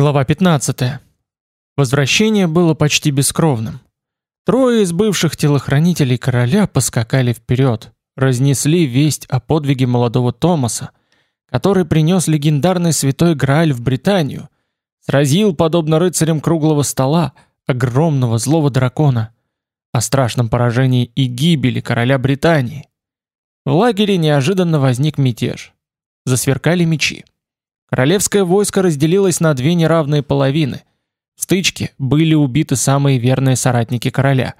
Глава 15. Возвращение было почти бескровным. Трое из бывших телохранителей короля поскакали вперед, разнесли весть о подвиге молодого Томаса, который принес легендарный святой Грааль в Британию, сразил, подобно рыцарям круглого стола, огромного злого дракона, о страшном поражении и гибели короля Британии. В лагере неожиданно возник мятеж. Засверкали мечи. Королевское войско разделилось на две неравные половины. В стычке были убиты самые верные соратники короля.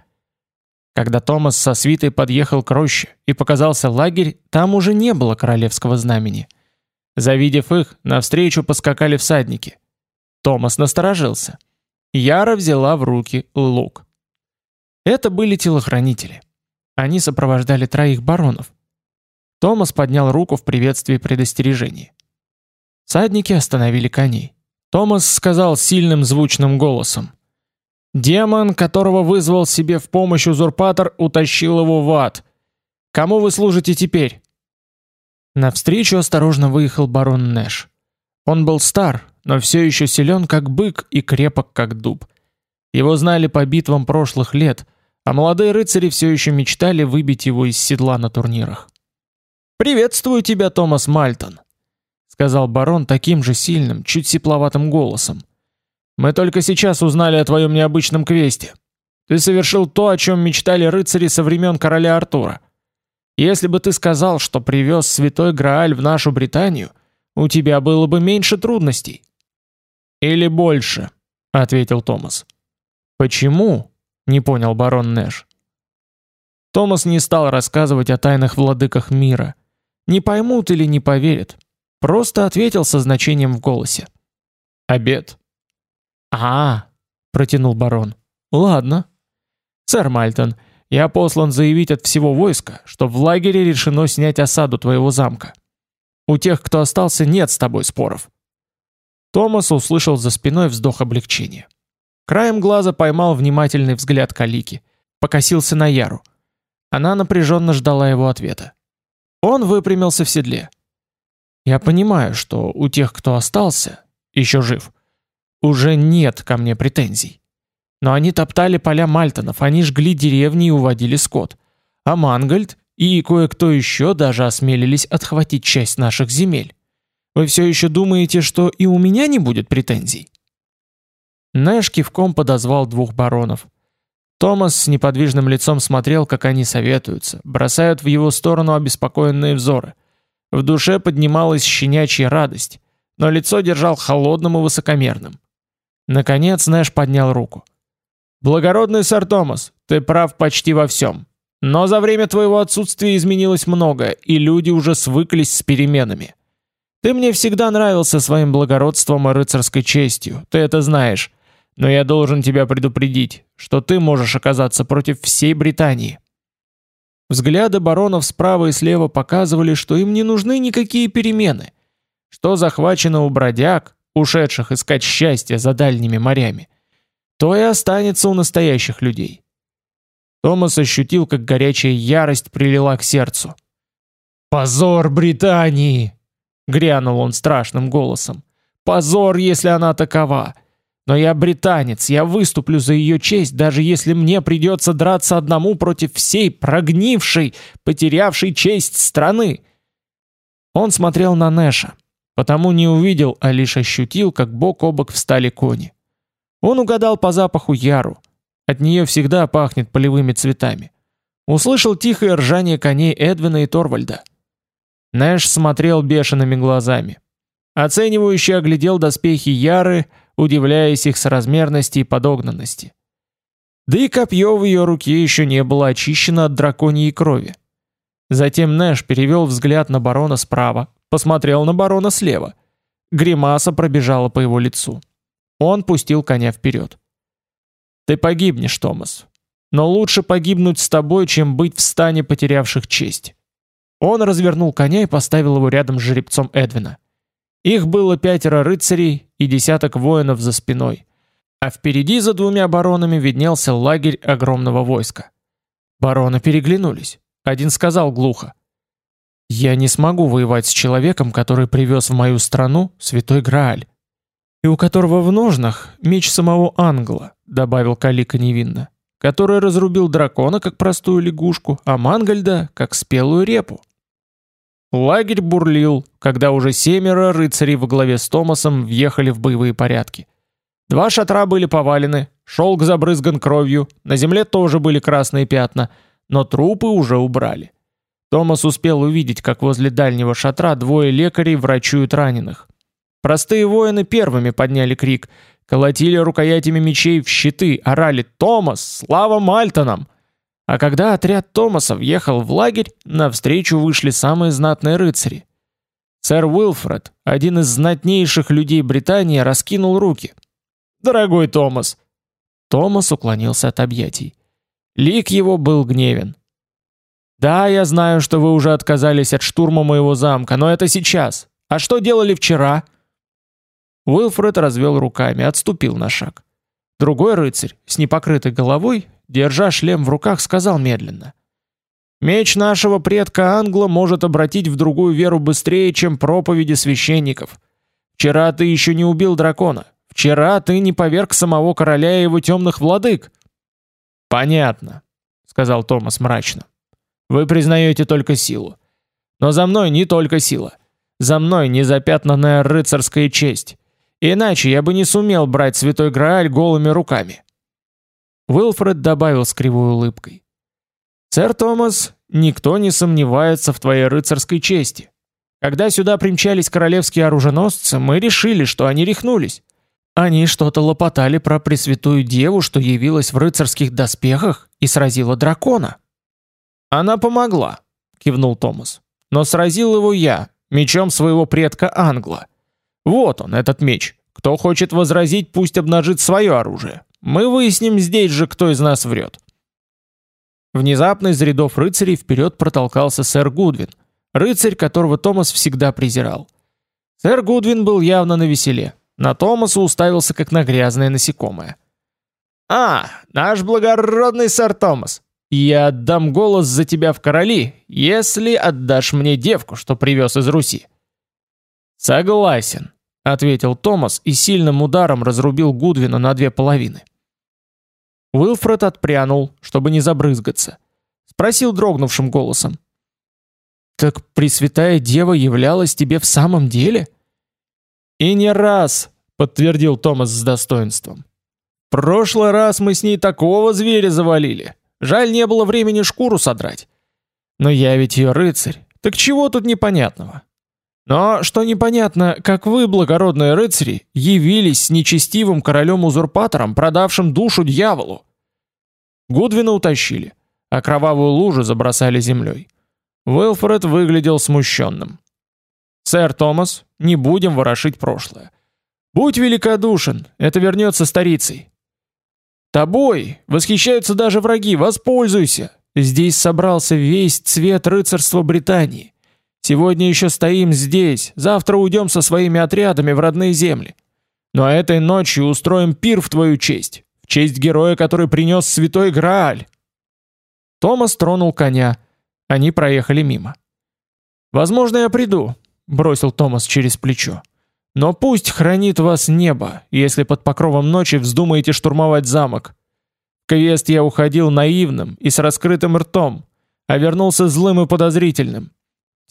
Когда Томас со свитой подъехал к роще и показался лагерь, там уже не было королевского знамени. Завидев их, навстречу поскакали всадники. Томас насторожился. Яра взяла в руки лук. Это были телохранители. Они сопровождали троих баронов. Томас поднял руку в приветствии предостережения. Садники остановили коней. Томас сказал сильным звучным голосом: "Демон, которого вызвал себе в помощь узурпатор, утащил его в ад. Кому вы служите теперь?" Навстречу осторожно выехал барон Нэш. Он был стар, но все еще силен как бык и крепок как дуб. Его знали по битвам прошлых лет, а молодые рыцари все еще мечтали выбить его из седла на турнирах. "Приветствую тебя, Томас Мальтон", сказал барон таким же сильным, чуть сипловатым голосом. Мы только сейчас узнали о твоем необычном квесте. Ты совершил то, о чем мечтали рыцари со времен короля Артура. Если бы ты сказал, что привез святой Грааль в нашу Британию, у тебя было бы меньше трудностей. Или больше, ответил Томас. Почему? не понял барон Нэш. Томас не стал рассказывать о тайнах владыках мира. Не поймут или не поверят. Просто ответил со значением в голосе. Обед. А, протянул барон. Ладно. Сэр Мальтон, я послан заявить от всего войска, что в лагере решено снять осаду твоего замка. У тех, кто остался, нет с тобой споров. Томас услышал за спиной вздох облегчения. Краем глаза поймал внимательный взгляд Калики, покосился на Яру. Она напряженно ждала его ответа. Он выпрямился в седле. Я понимаю, что у тех, кто остался, еще жив, уже нет ко мне претензий. Но они топтали поля Мальтонов, они жгли деревни и уводили скот. А Мангольд и кое-кто еще даже осмелились отхватить часть наших земель. Вы все еще думаете, что и у меня не будет претензий? Нэш кивком подозвал двух баронов. Томас с неподвижным лицом смотрел, как они советуются, бросают в его сторону обеспокоенные взоры – в душе поднималась щенячья радость, но лицо держал холодным и высокомерным. Наконец Нэш поднял руку. «Благородный сэр Томас, ты прав почти во всем. Но за время твоего отсутствия изменилось многое, и люди уже свыклись с переменами. Ты мне всегда нравился своим благородством и рыцарской честью, ты это знаешь. Но я должен тебя предупредить, что ты можешь оказаться против всей Британии. Взгляды баронов справа и слева показывали, что им не нужны никакие перемены. Что захвачено у бродяг, ушедших искать счастье за дальними морями, то и останется у настоящих людей. Томас ощутил, как горячая ярость прилила к сердцу. «Позор Британии!» — грянул он страшным голосом. «Позор, если она такова! Но я британец, я выступлю за ее честь, даже если мне придется драться одному против всей прогнившей, потерявшей честь страны. Он смотрел на Нэша, потому не увидел, а лишь ощутил, как бок о бок встали кони. Он угадал по запаху Яру. От нее всегда пахнет полевыми цветами. Услышал тихое ржание коней Эдвина и Торвальда. Нэш смотрел бешеными глазами. Оценивающе оглядел доспехи Яры, удивляясь их соразмерности и подогнанности. Да и копье в ее руке еще не было очищено от драконьей крови. Затем Нэш перевел взгляд на барона справа, посмотрел на барона слева. Гримаса пробежала по его лицу. Он пустил коня вперед. «Ты погибнешь, Томас. Но лучше погибнуть с тобой, чем быть в стане потерявших честь». Он развернул коня и поставил его рядом с жеребцом Эдвина. Их было пятеро рыцарей и десяток воинов за спиной. А впереди за двумя баронами виднелся лагерь огромного войска. Бароны переглянулись. Один сказал глухо. «Я не смогу воевать с человеком, который привез в мою страну Святой Грааль». И у которого в ножнах меч самого Англа, добавил Калика невинно, который разрубил дракона как простую лягушку, а Мангальда как спелую репу. Лагерь бурлил, когда уже семеро рыцарей во главе с Томасом въехали в боевые порядки. Два шатра были повалены, шелк забрызган кровью, на земле тоже были красные пятна, но трупы уже убрали. Томас успел увидеть, как возле дальнего шатра двое лекарей врачуют раненых. Простые воины первыми подняли крик, колотили рукоятями мечей в щиты, орали «Томас! Слава Мальтонам!» А когда отряд Томаса въехал в лагерь, навстречу вышли самые знатные рыцари. Сэр Уилфред, один из знатнейших людей Британии, раскинул руки. «Дорогой Томас!» Томас уклонился от объятий. Лик его был гневен. «Да, я знаю, что вы уже отказались от штурма моего замка, но это сейчас. А что делали вчера?» Уилфред развел руками, отступил на шаг. Другой рыцарь, с непокрытой головой, держа шлем в руках, сказал медленно. «Меч нашего предка Англа может обратить в другую веру быстрее, чем проповеди священников. Вчера ты еще не убил дракона. Вчера ты не поверг самого короля и его темных владык». «Понятно», — сказал Томас мрачно. «Вы признаете только силу. Но за мной не только сила. За мной незапятнанная рыцарская честь. Иначе я бы не сумел брать святой Грааль голыми руками. Уилфред добавил с кривой улыбкой. «Сэр Томас, никто не сомневается в твоей рыцарской чести. Когда сюда примчались королевские оруженосцы, мы решили, что они рехнулись. Они что-то лопотали про Пресвятую Деву, что явилась в рыцарских доспехах и сразила дракона». «Она помогла», — кивнул Томас. «Но сразил его я, мечом своего предка Англа. Вот он, этот меч. Кто хочет возразить, пусть обнажит свое оружие. Мы выясним здесь же, кто из нас врет. Внезапно из рядов рыцарей вперед протолкался сэр Гудвин, рыцарь, которого Томас всегда презирал. Сэр Гудвин был явно на веселе. На Томаса уставился, как на грязное насекомое. «А, наш благородный сэр Томас, я отдам голос за тебя в короли, если отдашь мне девку, что привез из Руси». «Согласен», ответил Томас и сильным ударом разрубил Гудвина на две половины. Уилфред отпрянул, чтобы не забрызгаться. Спросил дрогнувшим голосом. «Так Пресвятая Дева являлась тебе в самом деле?» «И не раз», — подтвердил Томас с достоинством. «Прошлый раз мы с ней такого зверя завалили. Жаль, не было времени шкуру содрать. Но я ведь ее рыцарь. Так чего тут непонятного? Но, что непонятно, как вы, благородные рыцари, явились с нечестивым королем-узурпатором, продавшим душу дьяволу. Гудвина утащили, а кровавую лужу забросали землей. Уилфред выглядел смущенным. «Сэр Томас, не будем ворошить прошлое. Будь великодушен, это вернется старицей. Тобой восхищаются даже враги, воспользуйся. Здесь собрался весь цвет рыцарства Британии. Сегодня еще стоим здесь, завтра уйдем со своими отрядами в родные земли. Но этой ночью устроим пир в твою честь, в честь героя, который принес святой Грааль. Томас тронул коня. Они проехали мимо. Возможно, я приду, бросил Томас через плечо. Но пусть хранит вас небо, если под покровом ночи вздумаете штурмовать замок. В квест я уходил наивным и с раскрытым ртом, а вернулся злым и подозрительным.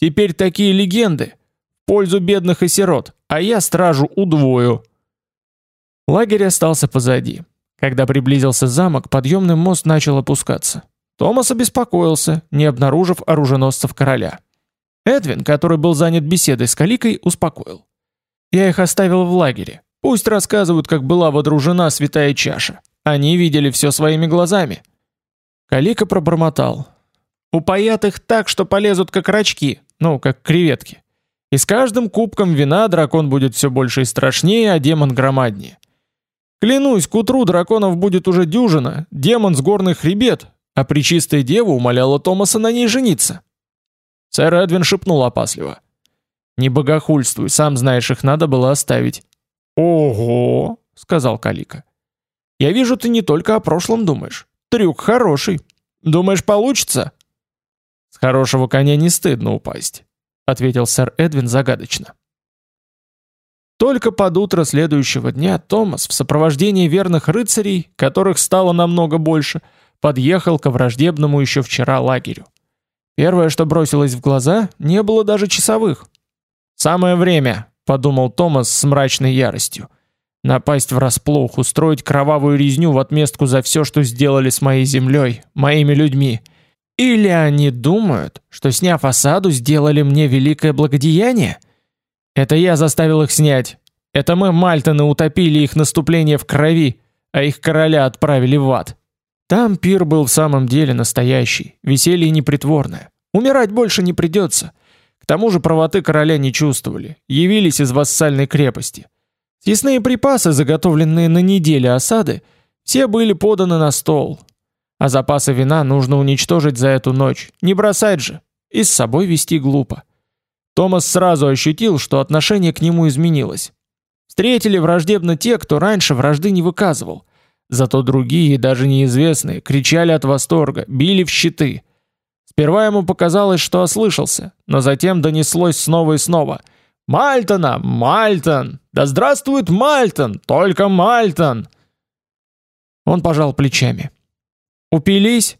Теперь такие легенды в пользу бедных и сирот, а я стражу удвою. Лагерь остался позади. Когда приблизился замок, подъемный мост начал опускаться. Томас обеспокоился, не обнаружив оруженосцев короля. Эдвин, который был занят беседой с Каликой, успокоил. «Я их оставил в лагере. Пусть рассказывают, как была водружена святая чаша. Они видели все своими глазами». Калика пробормотал. «Упоят их так, что полезут как рачки ну, как креветки. И с каждым кубком вина дракон будет все больше и страшнее, а демон громаднее. Клянусь, к утру драконов будет уже дюжина, демон с горных хребет, а причистая дева умоляла Томаса на ней жениться. Сэр Эдвин шепнул опасливо. «Не богохульствуй, сам знаешь, их надо было оставить». «Ого!» — сказал Калика. «Я вижу, ты не только о прошлом думаешь. Трюк хороший. Думаешь, получится?» С хорошего коня не стыдно упасть, ответил сэр Эдвин загадочно. Только под утро следующего дня Томас в сопровождении верных рыцарей, которых стало намного больше, подъехал к враждебному еще вчера лагерю. Первое, что бросилось в глаза, не было даже часовых. «Самое время», — подумал Томас с мрачной яростью. «Напасть врасплох, устроить кровавую резню в отместку за все, что сделали с моей землей, моими людьми. Или они думают, что сняв осаду, сделали мне великое благодеяние?» Это я заставил их снять. Это мы, Мальтоны, утопили их наступление в крови, а их короля отправили в ад. Там пир был в самом деле настоящий, веселье непритворное. Умирать больше не придется. К тому же правоты короля не чувствовали, явились из вассальной крепости. Съестные припасы, заготовленные на неделю осады, все были поданы на стол. А запасы вина нужно уничтожить за эту ночь, не бросать же, и с собой вести глупо. Томас сразу ощутил, что отношение к нему изменилось. Встретили враждебно те, кто раньше вражды не выказывал. Зато другие, даже неизвестные, кричали от восторга, били в щиты. Сперва ему показалось, что ослышался, но затем донеслось снова и снова. «Мальтона! Мальтон! Да здравствует Мальтон! Только Мальтон!» Он пожал плечами. «Упились?»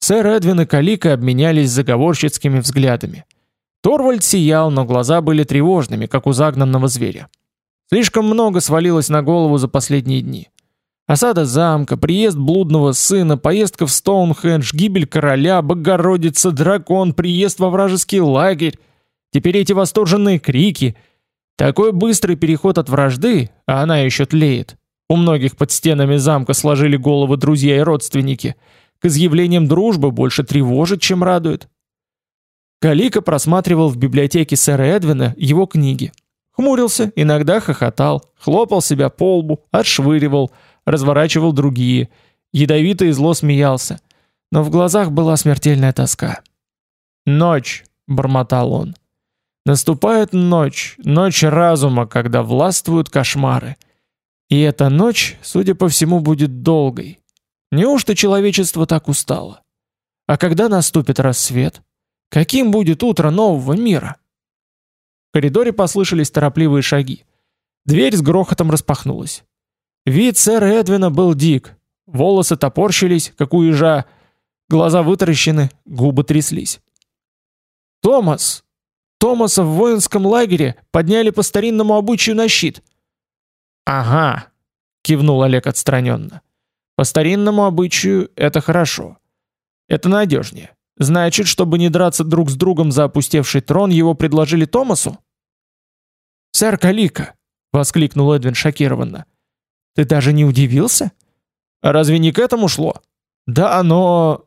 Сэр Эдвин и Калика обменялись заговорщицкими взглядами. Торвальд сиял, но глаза были тревожными, как у загнанного зверя. Слишком много свалилось на голову за последние дни. Осада замка, приезд блудного сына, поездка в Стоунхендж, гибель короля, Богородица, дракон, приезд во вражеский лагерь. Теперь эти восторженные крики. Такой быстрый переход от вражды, а она еще тлеет. У многих под стенами замка сложили головы друзья и родственники. К изъявлениям дружбы больше тревожит, чем радует. Калика просматривал в библиотеке сэра Эдвина его книги. Хмурился, иногда хохотал, хлопал себя по лбу, отшвыривал, разворачивал другие. Ядовито и зло смеялся. Но в глазах была смертельная тоска. «Ночь», — бормотал он. «Наступает ночь, ночь разума, когда властвуют кошмары. И эта ночь, судя по всему, будет долгой. Неужто человечество так устало? А когда наступит рассвет?» Каким будет утро нового мира? В коридоре послышались торопливые шаги. Дверь с грохотом распахнулась. Вид сэра Эдвина был дик. Волосы топорщились, как у ежа, глаза вытаращены, губы тряслись. «Томас! Томаса в воинском лагере подняли по старинному обычаю на щит!» «Ага!» — кивнул Олег отстраненно. «По старинному обычаю это хорошо. Это надежнее. Значит, чтобы не драться друг с другом за опустевший трон, его предложили Томасу? «Сэр Калика!» — воскликнул Эдвин шокированно. «Ты даже не удивился? А разве не к этому шло?» «Да, но...»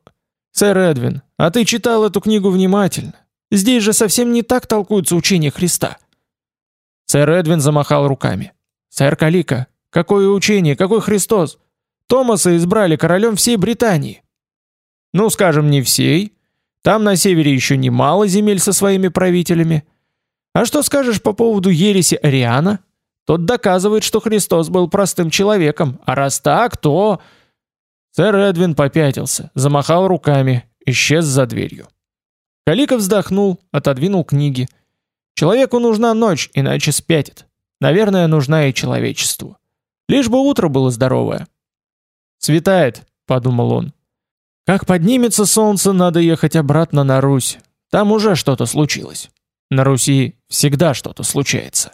«Сэр Эдвин, а ты читал эту книгу внимательно. Здесь же совсем не так толкуется учение Христа». Сэр Эдвин замахал руками. «Сэр Калика, какое учение, какой Христос? Томаса избрали королем всей Британии». «Ну, скажем, не всей, там на севере еще немало земель со своими правителями. А что скажешь по поводу ереси Ариана? Тот доказывает, что Христос был простым человеком, а раз так, то... Сэр Эдвин попятился, замахал руками, исчез за дверью. Калика вздохнул, отодвинул книги. Человеку нужна ночь, иначе спятит. Наверное, нужна и человечеству. Лишь бы утро было здоровое. «Светает», — подумал он. Как поднимется солнце, надо ехать обратно на Русь. Там уже что-то случилось. На Руси всегда что-то случается.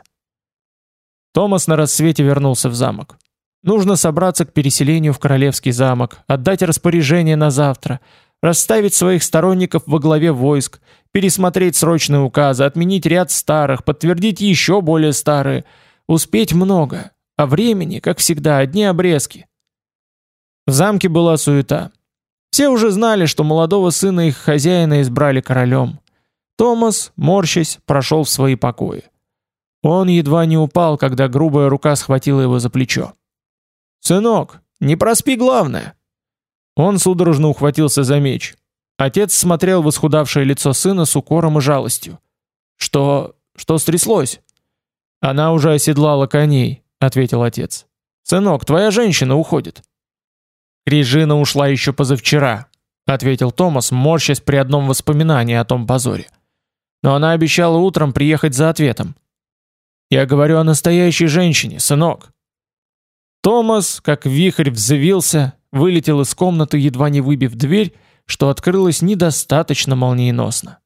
Томас на рассвете вернулся в замок. Нужно собраться к переселению в королевский замок, отдать распоряжение на завтра, расставить своих сторонников во главе войск, пересмотреть срочные указы, отменить ряд старых, подтвердить еще более старые, успеть много, а времени, как всегда, одни обрезки. В замке была суета. Все уже знали, что молодого сына их хозяина избрали королем. Томас, морщась, прошел в свои покои. Он едва не упал, когда грубая рука схватила его за плечо. «Сынок, не проспи главное!» Он судорожно ухватился за меч. Отец смотрел в исхудавшее лицо сына с укором и жалостью. «Что... что стряслось?» «Она уже оседлала коней», — ответил отец. «Сынок, твоя женщина уходит». Режина ушла еще позавчера, ответил Томас, морщась при одном воспоминании о том позоре. Но она обещала утром приехать за ответом. Я говорю о настоящей женщине, сынок. Томас, как вихрь взвился, вылетел из комнаты, едва не выбив дверь, что открылось недостаточно молниеносно.